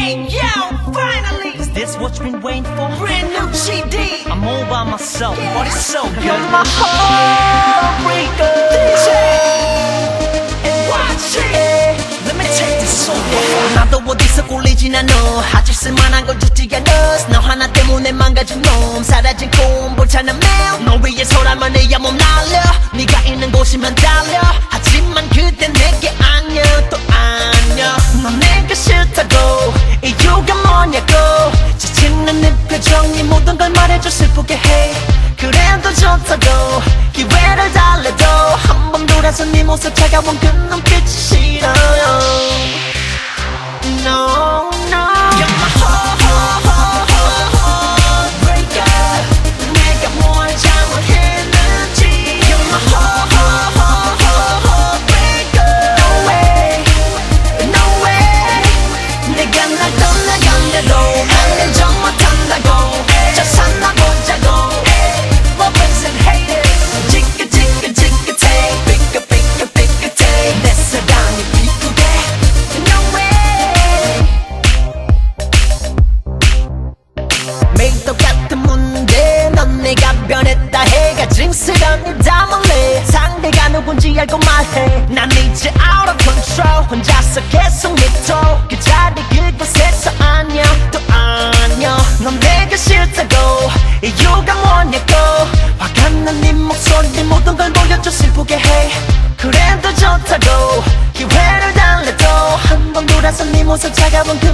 Hey yo, finally! Is this what you've been waiting for? Brand new CD! I'm all by myself, but it's so good. You're my heartbreaker! DJ! And watch it! Let me take this over. 나도 어디서 꼴리진 않아. 아직 쓸만한 건 죽지 않아. 너 하나 때문에 망가진 놈. 사라진 꿈, 볼찬한 매일. 너 위해서라면 내야 몸 날려. 네가 있는 곳이면 달려. 뭐냐고. 지치는 네 표정이 모든 걸 말해줘 슬프게 해. 그래도 좋다고. 기회를 달래도 한 번 돌아서 네 모습 차가운 그 눈빛이 싫어요. 해 가진 시련을 담을래? 상대가 누군지 알고 말해. 난 이제 out of control. 혼자서 계속 믿어 그 자리 그곳에서 아냐 또 아냐 넌 내가 싫다고. 이유가 뭐냐고. 화가 난네 목소리 모든 걸 보여줘 슬프게 해. 그래도 좋다고. 기회를 달래도 한 번 돌아서 네 모습 차가운 그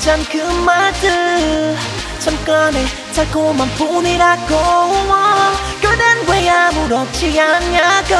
하잔 그 말들 잠깐의 달콤한 뿐이라고. 그댄 왜 아무렇지 않냐고